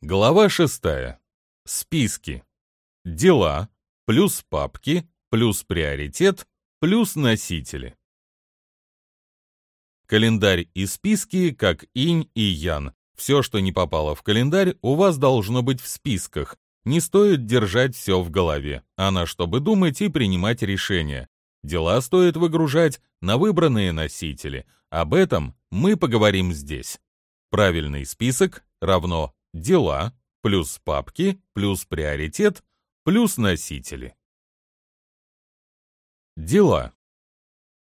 Глава 6. Списки. Дела, плюс папки, плюс приоритет, плюс носители. Календарь и списки, как инь и ян. Все, что не попало в календарь, у вас должно быть в списках. Не стоит держать все в голове, а на чтобы думать и принимать решения. Дела стоит выгружать на выбранные носители. Об этом мы поговорим здесь. Правильный список равно дела плюс папки плюс приоритет плюс носители. Дела.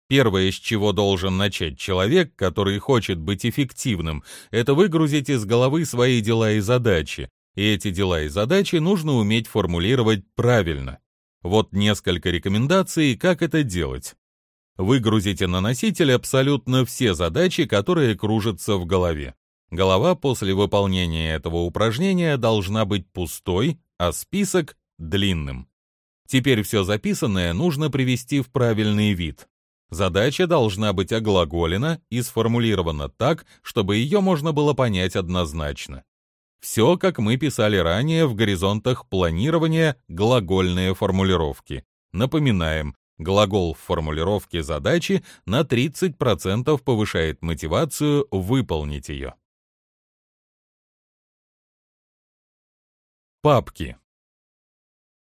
Первое, с чего должен начать человек, который хочет быть эффективным, это выгрузить из головы свои дела и задачи. И эти дела и задачи нужно уметь формулировать правильно. Вот несколько рекомендаций, как это делать. Выгрузите на носитель абсолютно все задачи, которые кружатся в голове. Голова после выполнения этого упражнения должна быть пустой, а список — длинным. Теперь все записанное нужно привести в правильный вид. Задача должна быть оглаголена и сформулирована так, чтобы ее можно было понять однозначно. Все, как мы писали ранее в горизонтах планирования, глагольные формулировки. Напоминаем, глагол в формулировке задачи на 30% повышает мотивацию выполнить ее. Папки.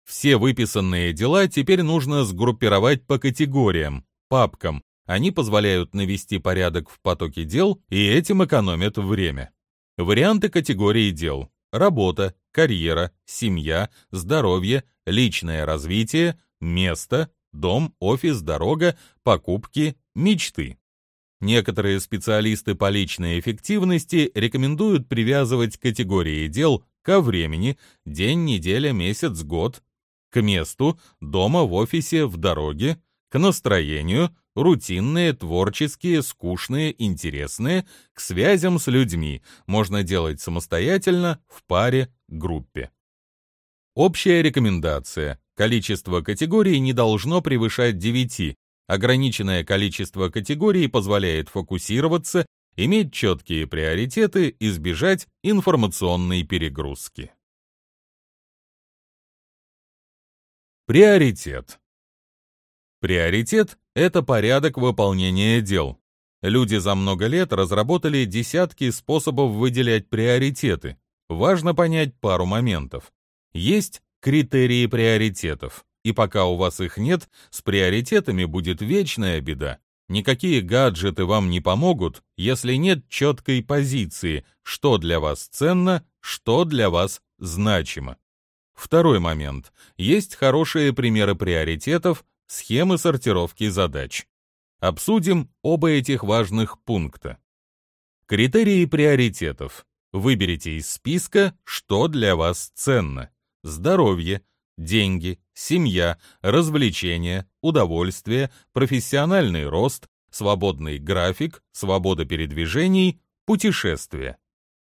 Все выписанные дела теперь нужно сгруппировать по категориям, папкам. Они позволяют навести порядок в потоке дел и этим экономят время. Варианты категории дел. Работа, карьера, семья, здоровье, личное развитие, место, дом, офис, дорога, покупки, мечты. Некоторые специалисты по личной эффективности рекомендуют привязывать категории дел ко времени, день, неделя, месяц, год, к месту, дома, в офисе, в дороге, к настроению, рутинные, творческие, скучные, интересные, к связям с людьми, можно делать самостоятельно, в паре, группе. Общая рекомендация. Количество категорий не должно превышать 9. Ограниченное количество категорий позволяет фокусироваться иметь четкие приоритеты, избежать информационной перегрузки. Приоритет. Приоритет – это порядок выполнения дел. Люди за много лет разработали десятки способов выделять приоритеты. Важно понять пару моментов. Есть критерии приоритетов, и пока у вас их нет, с приоритетами будет вечная беда. Никакие гаджеты вам не помогут, если нет четкой позиции, что для вас ценно, что для вас значимо. Второй момент. Есть хорошие примеры приоритетов, схемы сортировки задач. Обсудим оба этих важных пункта. Критерии приоритетов. Выберите из списка, что для вас ценно. Здоровье, деньги, семья, развлечения, удовольствие, профессиональный рост, свободный график, свобода передвижений, путешествия.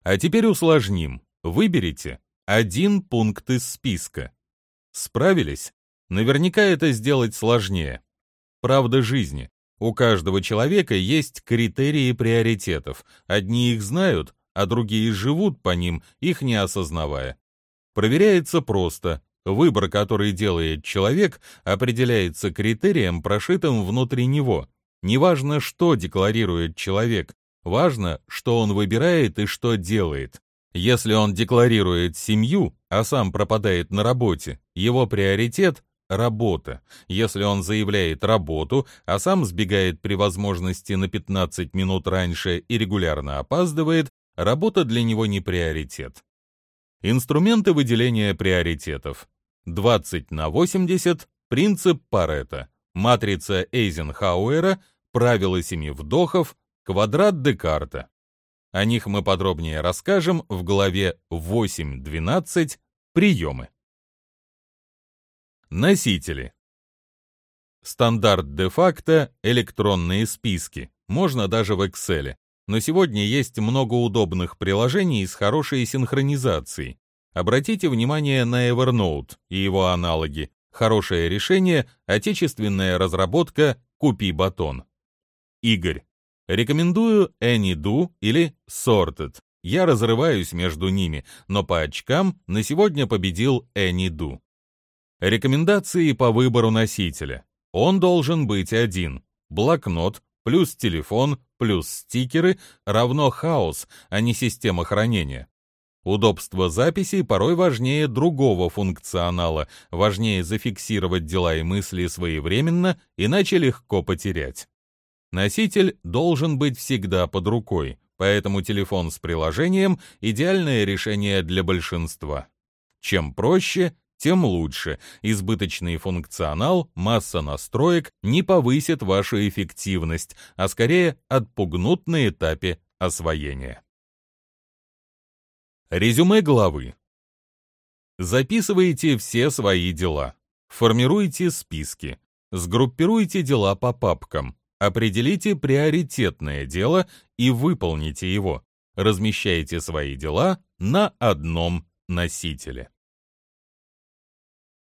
А теперь усложним. Выберите один пункт из списка. Справились? Наверняка это сделать сложнее. Правда жизни. У каждого человека есть критерии приоритетов. Одни их знают, а другие живут по ним, их не осознавая. Проверяется просто. Выбор, который делает человек, определяется критерием, прошитым внутри него. Неважно, что декларирует человек, важно, что он выбирает и что делает. Если он декларирует семью, а сам пропадает на работе, его приоритет – работа. Если он заявляет работу, а сам сбегает при возможности на 15 минут раньше и регулярно опаздывает, работа для него не приоритет. Инструменты выделения приоритетов. 20 на 80, принцип Паретта, матрица Эйзенхауэра, правила семи вдохов, квадрат Декарта. О них мы подробнее расскажем в главе 8.12 «Приемы». Носители. Стандарт де-факто — электронные списки, можно даже в Excel. Но сегодня есть много удобных приложений с хорошей синхронизацией. Обратите внимание на Evernote и его аналоги. Хорошее решение – отечественная разработка «Купи батон». Игорь. Рекомендую AnyDo или Sorted. Я разрываюсь между ними, но по очкам на сегодня победил AnyDo. Рекомендации по выбору носителя. Он должен быть один. Блокнот плюс телефон плюс стикеры равно хаос, а не система хранения. Удобство записи порой важнее другого функционала, важнее зафиксировать дела и мысли своевременно, иначе легко потерять. Носитель должен быть всегда под рукой, поэтому телефон с приложением – идеальное решение для большинства. Чем проще, тем лучше. Избыточный функционал, масса настроек не повысит вашу эффективность, а скорее отпугнут на этапе освоения. Резюме главы. Записывайте все свои дела. Формируйте списки. Сгруппируйте дела по папкам. Определите приоритетное дело и выполните его. Размещайте свои дела на одном носителе.